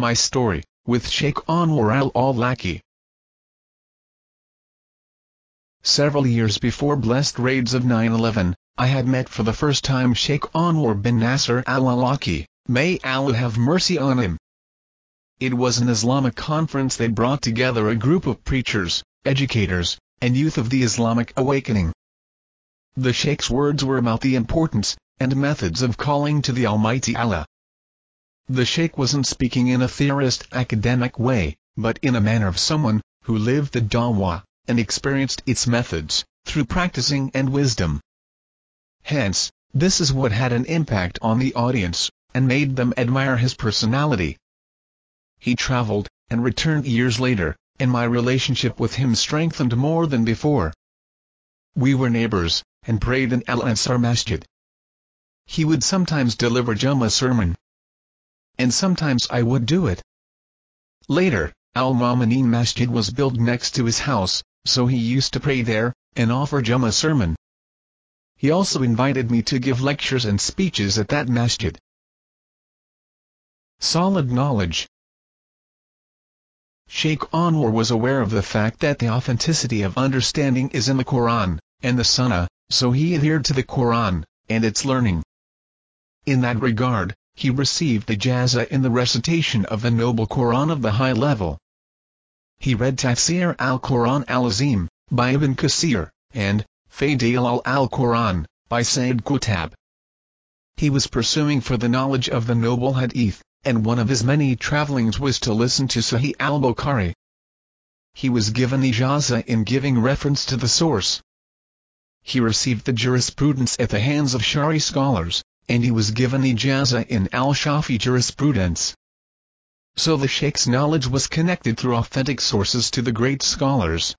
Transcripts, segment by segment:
My Story, with Sheikh Anwar al-Awlaki. Several years before blessed raids of 9-11, I had met for the first time Sheikh Anwar bin Nasser al-Awlaki, may Allah have mercy on him. It was an Islamic conference that brought together a group of preachers, educators, and youth of the Islamic awakening. The Sheikh's words were about the importance and methods of calling to the Almighty Allah. The Sheikh wasn't speaking in a theorist academic way, but in a manner of someone who lived the dawah and experienced its methods through practicing and wisdom. Hence, this is what had an impact on the audience and made them admire his personality. He traveled, and returned years later, and my relationship with him strengthened more than before. We were neighbors, and prayed in Al-Ansar Masjid. He would sometimes deliver Jummah sermon. And sometimes I would do it. Later, Al-Mamaneen Masjid was built next to his house, so he used to pray there, and offer Jummah sermon. He also invited me to give lectures and speeches at that masjid. Solid knowledge Sheikh Anwar was aware of the fact that the authenticity of understanding is in the Quran, and the Sunnah, so he adhered to the Quran, and its learning. In that regard, he received the ijaza in the recitation of the noble Quran of the high level. He read Tafsir al-Quran al-Azim, by Ibn Kasir, and, Fadail al-Quran, by Sayyid Qutb. He was pursuing for the knowledge of the noble hadith, and one of his many travelings was to listen to Sahih al-Bukhari. He was given ijaza in giving reference to the source. He received the jurisprudence at the hands of Shari scholars, and he was given ijaza in al-Shafi jurisprudence. So the Sheikh's knowledge was connected through authentic sources to the great scholars.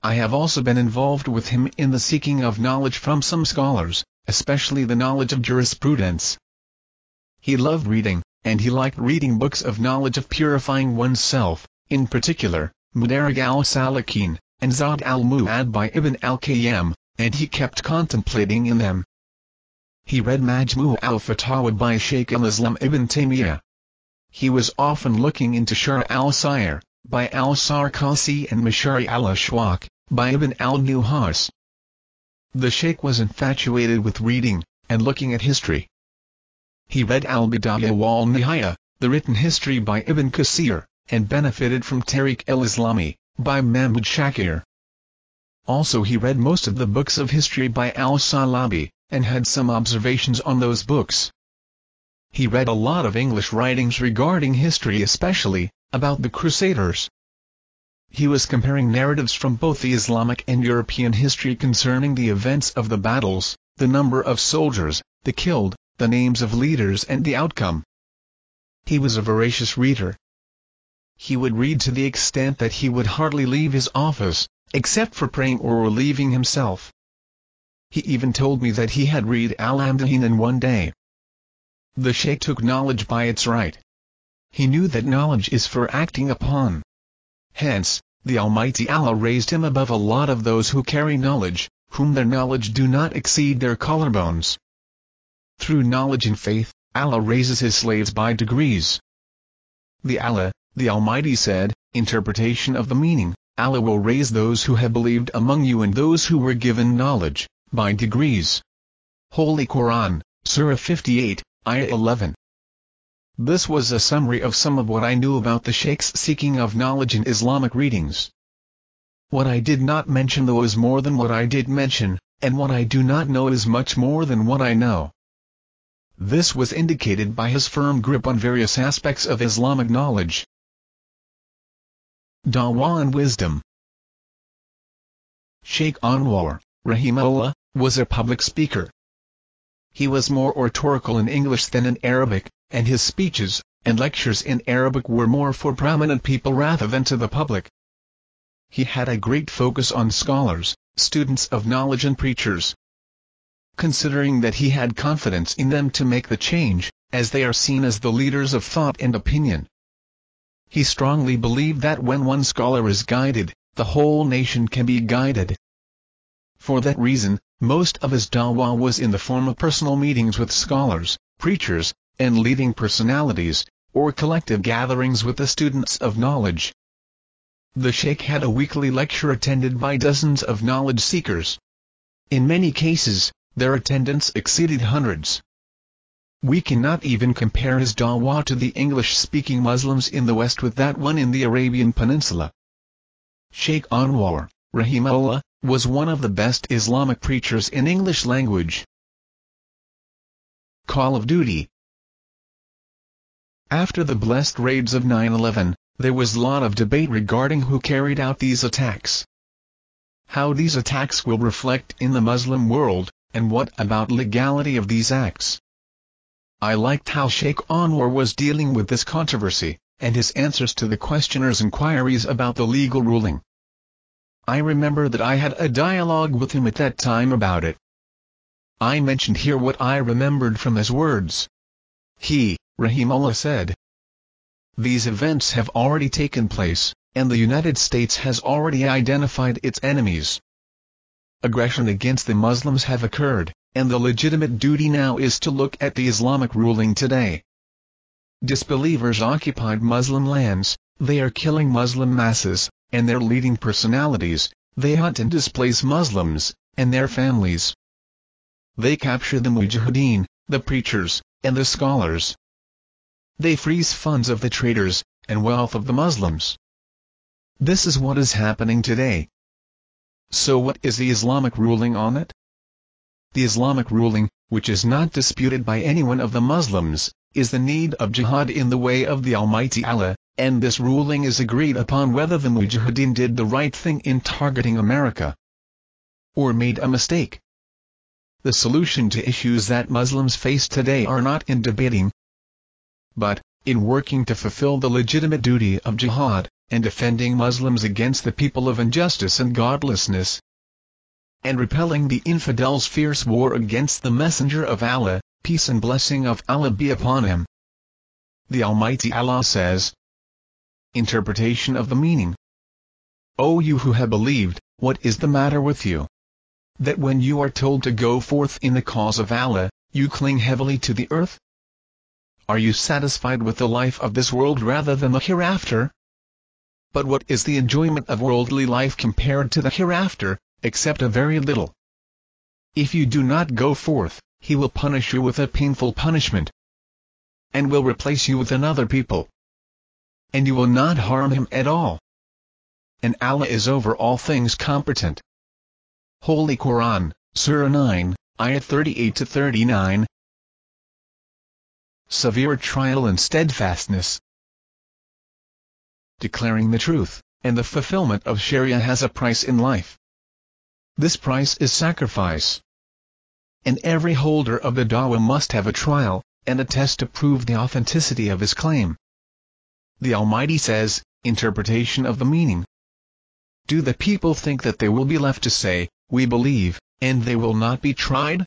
I have also been involved with him in the seeking of knowledge from some scholars, especially the knowledge of jurisprudence. He loved reading, and he liked reading books of knowledge of purifying oneself, in particular, Madarij al-Salikin, and Zad al-Mu'ad by Ibn al-Qayyim, and he kept contemplating in them. He read Majmu' al-Fatawa by Shaykh al-Islam Ibn Taymiyyah. He was often looking into Shar al-Sayr, by al-Sarkasi and Mashari al-Ashwaq, by Ibn al-Nuhas. The Sheikh was infatuated with reading, and looking at history. He read Al-Bidayah wal-Nihaya, the written history by Ibn Kasir, and benefited from Tarikh al-Islami, by Mahmud Shakir. Also he read most of the books of history by al-Salabi, and had some observations on those books. He read a lot of English writings regarding history especially, about the Crusaders. He was comparing narratives from both the Islamic and European history concerning the events of the battles, the number of soldiers, the killed, the names of leaders and the outcome. He was a voracious reader. He would read to the extent that he would hardly leave his office, except for praying or relieving himself. He even told me that he had read Al-Amdahin in one day. The Sheikh took knowledge by its right. He knew that knowledge is for acting upon. Hence, the Almighty Allah raised him above a lot of those who carry knowledge, whom their knowledge do not exceed their collarbones. Through knowledge and faith, Allah raises his slaves by degrees. The Allah, the Almighty said, interpretation of the meaning, Allah will raise those who have believed among you and those who were given knowledge, by degrees. Holy Quran, Surah 58, Ayah 11. This was a summary of some of what I knew about the Sheikh's seeking of knowledge in Islamic readings. What I did not mention though is more than what I did mention, and what I do not know is much more than what I know. This was indicated by his firm grip on various aspects of Islamic knowledge. Dawah and Wisdom Sheikh Anwar, Rahimahullah, was a public speaker. He was more oratorical in English than in Arabic, and his speeches and lectures in Arabic were more for prominent people rather than to the public. He had a great focus on scholars, students of knowledge and preachers, considering that he had confidence in them to make the change, as they are seen as the leaders of thought and opinion. He strongly believed that when one scholar is guided, the whole nation can be guided. For that reason, most of his dawah was in the form of personal meetings with scholars, preachers, and leading personalities, or collective gatherings with the students of knowledge. The Sheikh had a weekly lecture attended by dozens of knowledge seekers. In many cases, their attendance exceeded hundreds. We cannot even compare his dawah to the English-speaking Muslims in the West with that one in the Arabian Peninsula. Sheikh Anwar, rahimahullah, was one of the best Islamic preachers in English language. Call of Duty After the blessed raids of 9-11, there was a lot of debate regarding who carried out these attacks. How these attacks will reflect in the Muslim world, and what about legality of these acts. I liked how Sheikh Anwar was dealing with this controversy, and his answers to the questioner's inquiries about the legal ruling. I remember that I had a dialogue with him at that time about it. I mentioned here what I remembered from his words. He, Rahimullah said, these events have already taken place, and the United States has already identified its enemies. Aggression against the Muslims have occurred, and the legitimate duty now is to look at the Islamic ruling today. Disbelievers occupied Muslim lands, they are killing Muslim masses, and their leading personalities, they hunt and displace Muslims, and their families. They capture the mujahideen, the preachers, and the scholars, they freeze funds of the traders, and wealth of the Muslims. This is what is happening today. So what is the Islamic ruling on it? The Islamic ruling, which is not disputed by anyone of the Muslims, is the need of jihad in the way of the Almighty Allah, and this ruling is agreed upon whether the Mujahideen did the right thing in targeting America or made a mistake. The solution to issues that Muslims face today are not in debating, but, in working to fulfill the legitimate duty of jihad, and defending Muslims against the people of injustice and godlessness, and repelling the infidels' fierce war against the Messenger of Allah, peace and blessing of Allah be upon him. The Almighty Allah says, Interpretation of the meaning O you who have believed, what is the matter with you? That when you are told to go forth in the cause of Allah, you cling heavily to the earth? Are you satisfied with the life of this world rather than the hereafter? But what is the enjoyment of worldly life compared to the hereafter, except a very little? If you do not go forth, he will punish you with a painful punishment, and will replace you with another people. And you will not harm him at all. And Allah is over all things competent. Holy Quran, Surah 9, Ayat 38 to 39, severe trial and steadfastness. Declaring the truth, and the fulfillment of Sharia has a price in life. This price is sacrifice. And every holder of the dawah must have a trial, and a test to prove the authenticity of his claim. The Almighty says, interpretation of the meaning. Do the people think that they will be left to say, we believe, and they will not be tried?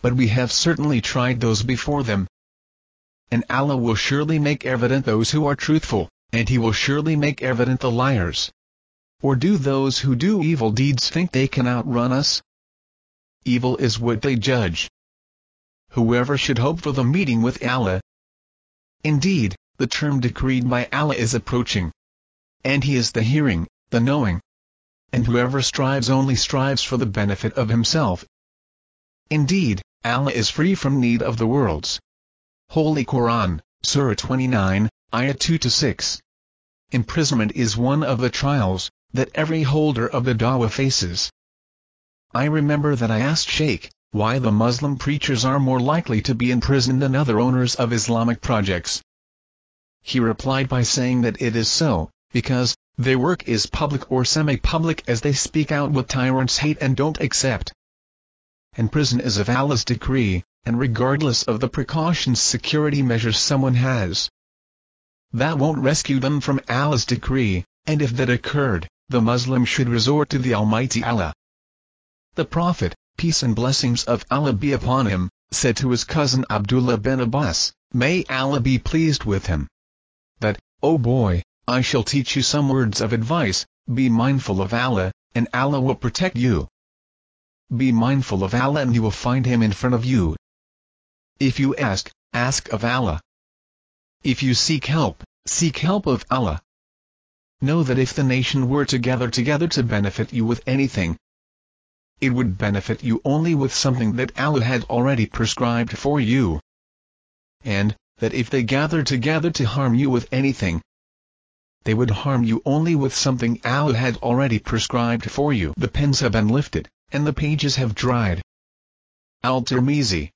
But we have certainly tried those before them, and Allah will surely make evident those who are truthful, and He will surely make evident the liars. Or do those who do evil deeds think they can outrun us? Evil is what they judge. Whoever should hope for the meeting with Allah. Indeed, the term decreed by Allah is approaching. And He is the hearing, the knowing. And whoever strives only strives for the benefit of himself. Indeed, Allah is free from need of the worlds. Holy Quran, Surah 29, Ayah 2-6. Imprisonment is one of the trials that every holder of the dawah faces. I remember that I asked Sheikh, why the Muslim preachers are more likely to be imprisoned than other owners of Islamic projects. He replied by saying that it is so, because, their work is public or semi-public as they speak out what tyrants hate and don't accept. And prison is of Allah's decree, and regardless of the precautions security measures someone has. That won't rescue them from Allah's decree, and if that occurred, the Muslim should resort to the Almighty Allah. The Prophet, peace and blessings of Allah be upon him, said to his cousin Abdullah bin Abbas, may Allah be pleased with him. That, oh boy, I shall teach you some words of advice, be mindful of Allah, and Allah will protect you. Be mindful of Allah and you will find Him in front of you, if you ask, ask of Allah. if you seek help, seek help of Allah. Know that if the nation were to gather together to benefit you with anything, it would benefit you only with something that Allah had already prescribed for you. And, that if they gather together to harm you with anything, they would harm you only with something Allah had already prescribed for you. The pens have been lifted, and the pages have dried. Al-Tirmizi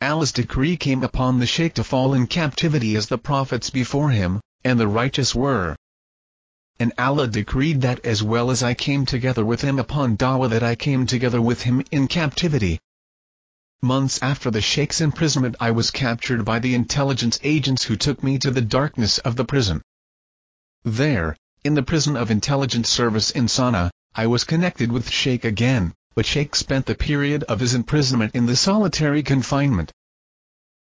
Allah's decree came upon the sheikh to fall in captivity as the prophets before him, and the righteous were and Allah decreed that as well as I came together with him upon dawah that I came together with him in captivity. Months after the Sheikh's imprisonment I was captured by the intelligence agents who took me to the darkness of the prison. There, in the prison of intelligence service in Sana'a, I was connected with Sheikh again, but Sheikh spent the period of his imprisonment in the solitary confinement.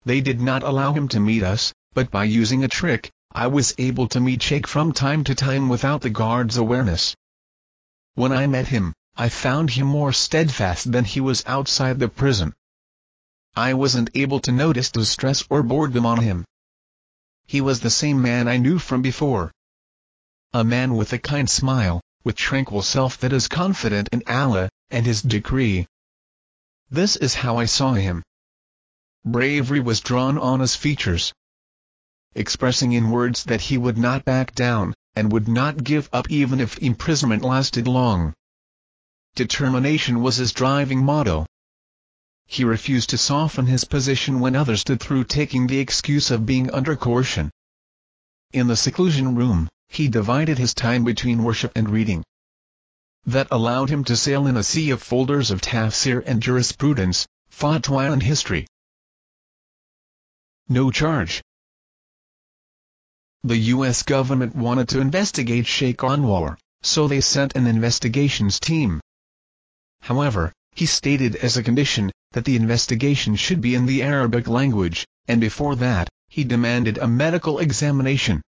They did not allow him to meet us, but by using a trick, I was able to meet Sheikh from time to time without the guard's awareness. When I met him, I found him more steadfast than he was outside the prison. I wasn't able to notice the stress or boredom on him. He was the same man I knew from before. A man with a kind smile, with tranquil self that is confident in Allah, and His decree. This is how I saw him. Bravery was drawn on his features, expressing in words that he would not back down, and would not give up even if imprisonment lasted long. Determination was his driving motto. He refused to soften his position when others stood through taking the excuse of being under coercion. In the seclusion room, he divided his time between worship and reading. That allowed him to sail in a sea of folders of tafsir and jurisprudence, fatwa and history. No charge. The U.S. government wanted to investigate Sheikh Anwar, so they sent an investigations team. However, he stated as a condition, that the investigation should be in the Arabic language, and before that, he demanded a medical examination.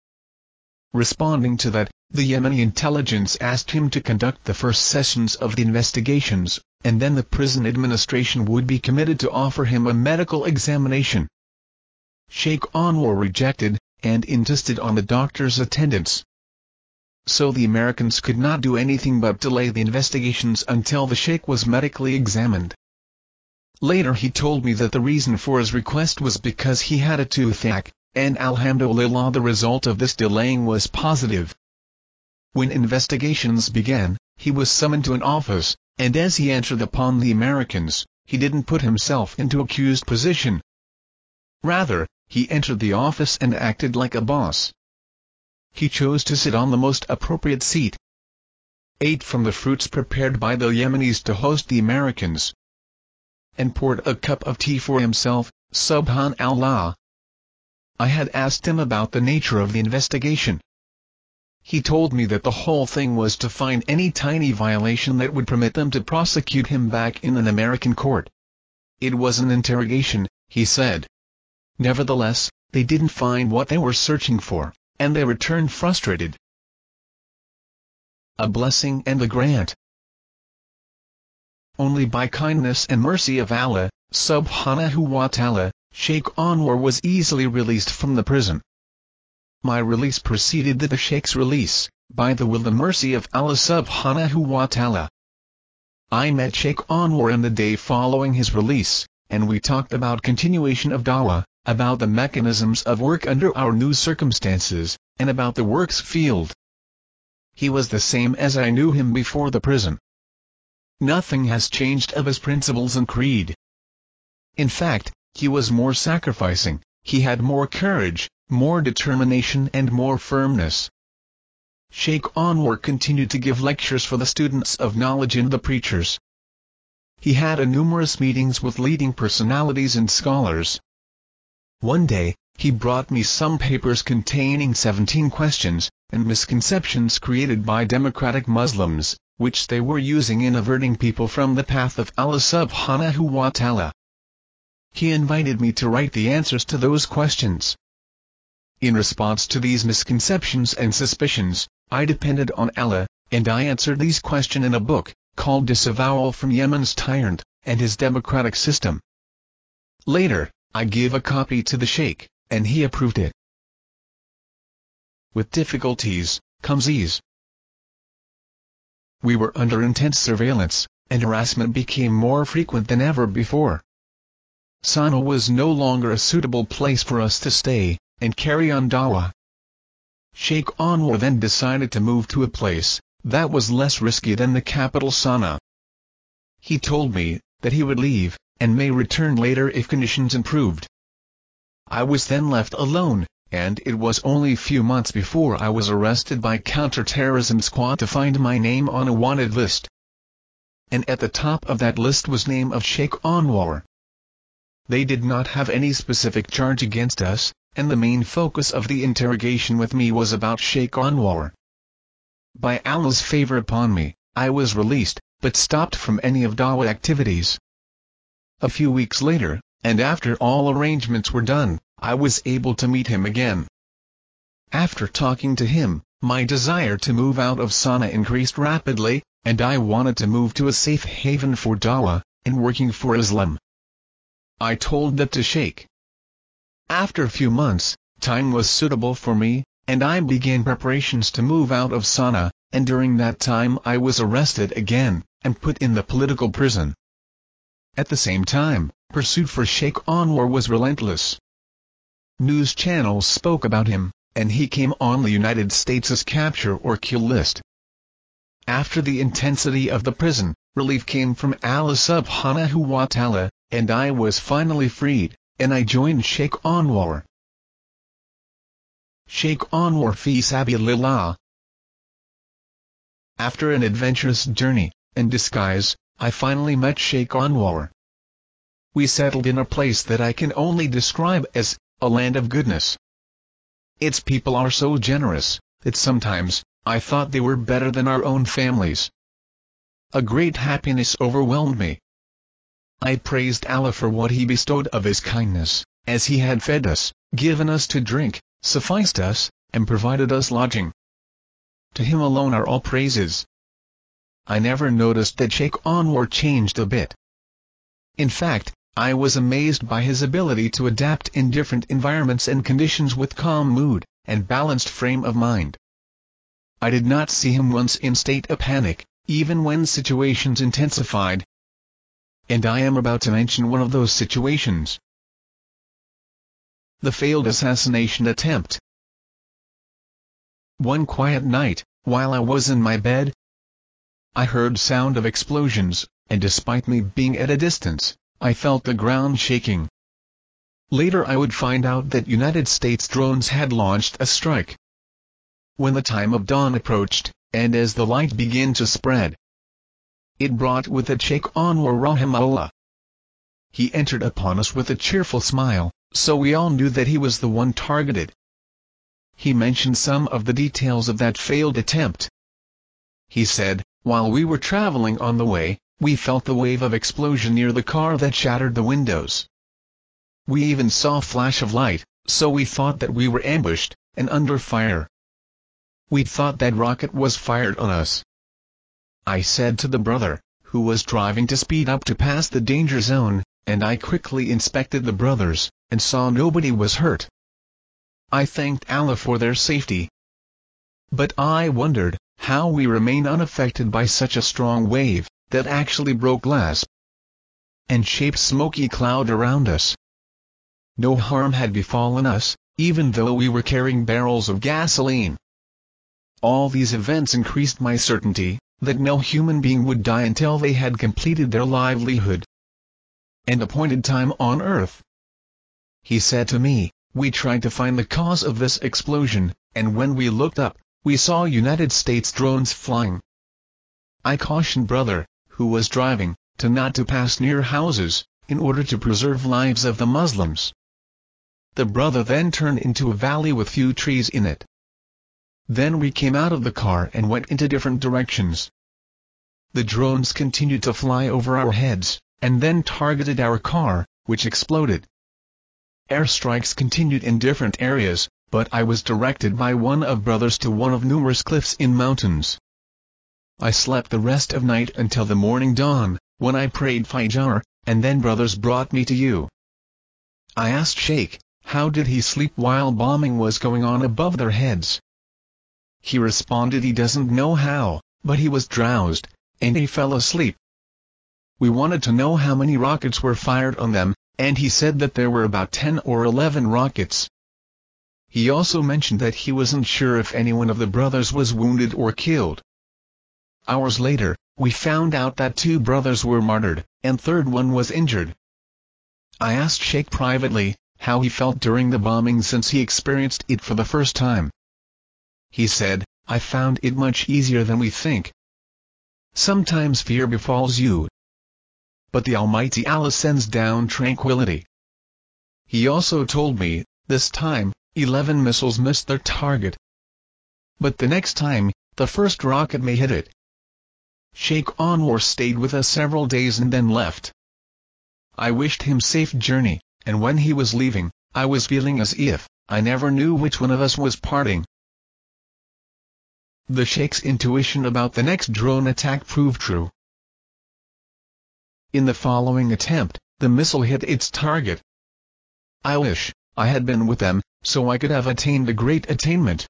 Responding to that, the Yemeni intelligence asked him to conduct the first sessions of the investigations, and then the prison administration would be committed to offer him a medical examination. Sheikh Anwar rejected, and insisted on the doctor's attendance. So the Americans could not do anything but delay the investigations until the sheikh was medically examined. Later he told me that the reason for his request was because he had a toothache, and alhamdulillah the result of this delaying was positive. When investigations began, he was summoned to an office, and as he entered upon the Americans, he didn't put himself into accused position. Rather, he entered the office and acted like a boss. He chose to sit on the most appropriate seat. Ate from the fruits prepared by the Yemenis to host the Americans. And poured a cup of tea for himself, subhanallah. I had asked him about the nature of the investigation. He told me that the whole thing was to find any tiny violation that would permit them to prosecute him back in an American court. It was an interrogation, he said. Nevertheless, they didn't find what they were searching for, and they returned frustrated. A blessing and a grant. Only by kindness and mercy of Allah, subhanahu wa ta'ala, Sheikh Anwar was easily released from the prison. My release preceded the Sheikh's release, by the will and mercy of Allah subhanahu wa ta'ala. I met Sheikh Anwar in the day following his release, and we talked about continuation of dawah, about the mechanisms of work under our new circumstances, and about the works field. He was the same as I knew him before the prison. Nothing has changed of his principles and creed. In fact, he was more sacrificing, he had more courage, more determination and more firmness. Sheikh Anwar continued to give lectures for the students of knowledge and the preachers. He had a numerous meetings with leading personalities and scholars, one day, he brought me some papers containing 17 questions, and misconceptions created by democratic Muslims, which they were using in averting people from the path of Allah subhanahu wa ta'ala. He invited me to write the answers to those questions. In response to these misconceptions and suspicions, I depended on Allah, and I answered these questions in a book, called Disavowal from Yemen's Tyrant, and His Democratic System. Later, I gave a copy to the Sheikh, and he approved it. With difficulties, comes ease. We were under intense surveillance, and harassment became more frequent than ever before. Sana was no longer a suitable place for us to stay, and carry on dawah. Sheikh Anwar then decided to move to a place that was less risky than the capital Sana. He told me that he would leave, and may return later if conditions improved. I was then left alone, and it was only a few months before I was arrested by counter-terrorism squad to find my name on a wanted list. And at the top of that list was name of Sheikh Anwar. They did not have any specific charge against us, and the main focus of the interrogation with me was about Sheikh Anwar. By Allah's favor upon me, I was released, but stopped from any of Dawah activities. A few weeks later, and after all arrangements were done, I was able to meet him again. After talking to him, my desire to move out of Sana'a increased rapidly, and I wanted to move to a safe haven for Dawah, and working for Islam. I told that to Sheikh. After a few months, time was suitable for me, and I began preparations to move out of Sana'a, and during that time I was arrested again, and put in the political prison. At the same time, pursuit for Sheikh Anwar was relentless. News channels spoke about him, and he came on the United States' capture or kill list. After the intensity of the prison, relief came from Allah subhanahu wa and I was finally freed, and I joined Sheikh Anwar. Sheikh Anwar fi sabilillah. After an adventurous journey, and disguise, I finally met Sheikh Anwar. We settled in a place that I can only describe as a land of goodness. Its people are so generous, that sometimes, I thought they were better than our own families. A great happiness overwhelmed me. I praised Allah for what He bestowed of His kindness, as He had fed us, given us to drink, sufficed us, and provided us lodging. To Him alone are all praises. I never noticed that Sheikh Anwar changed a bit. In fact, I was amazed by his ability to adapt in different environments and conditions with calm mood, and balanced frame of mind. I did not see him once in state of panic, even when situations intensified. And I am about to mention one of those situations. The failed assassination attempt. One quiet night, while I was in my bed, I heard sound of explosions, and despite me being at a distance, I felt the ground shaking. Later I would find out that United States drones had launched a strike. When the time of dawn approached, and as the light began to spread, it brought with it Sheikh Anwar Rahimahullah. He entered upon us with a cheerful smile, so we all knew that he was the one targeted. He mentioned some of the details of that failed attempt. He said, while we were traveling on the way, we felt the wave of explosion near the car that shattered the windows. We even saw a flash of light, so we thought that we were ambushed, and under fire. We thought that rocket was fired on us. I said to the brother, who was driving to speed up to pass the danger zone, and I quickly inspected the brothers, and saw nobody was hurt. I thanked Allah for their safety. But I wondered, how we remained unaffected by such a strong wave that actually broke glass and shaped smoky cloud around us. No harm had befallen us, even though we were carrying barrels of gasoline. All these events increased my certainty, that no human being would die until they had completed their livelihood and appointed time on earth. He said to me, we tried to find the cause of this explosion, and when we looked up, we saw United States drones flying. I cautioned brother, who was driving, to not to pass near houses, in order to preserve lives of the Muslims. The brother then turned into a valley with few trees in it. Then we came out of the car and went into different directions. The drones continued to fly over our heads, and then targeted our car, which exploded. Airstrikes continued in different areas, but I was directed by one of brothers to one of numerous cliffs in mountains. I slept the rest of night until the morning dawn, when I prayed Fajr, and then brothers brought me to you. I asked Sheikh, how did he sleep while bombing was going on above their heads? He responded he doesn't know how, but he was drowsed, and he fell asleep. We wanted to know how many rockets were fired on them, and he said that there were about 10 or 11 rockets. He also mentioned that he wasn't sure if anyone of the brothers was wounded or killed. Hours later, we found out that two brothers were martyred, and third one was injured. I asked Sheikh privately, how he felt during the bombing since he experienced it for the first time. He said, I found it much easier than we think. Sometimes fear befalls you. But the Almighty Allah sends down tranquility. He also told me, this time, 11 missiles missed their target. But the next time, the first rocket may hit it. Sheikh Anwar stayed with us several days and then left. I wished him safe journey, and when he was leaving, I was feeling as if, I never knew which one of us was parting. The Sheikh's intuition about the next drone attack proved true. In the following attempt, the missile hit its target. I wish I had been with them, so I could have attained a great attainment.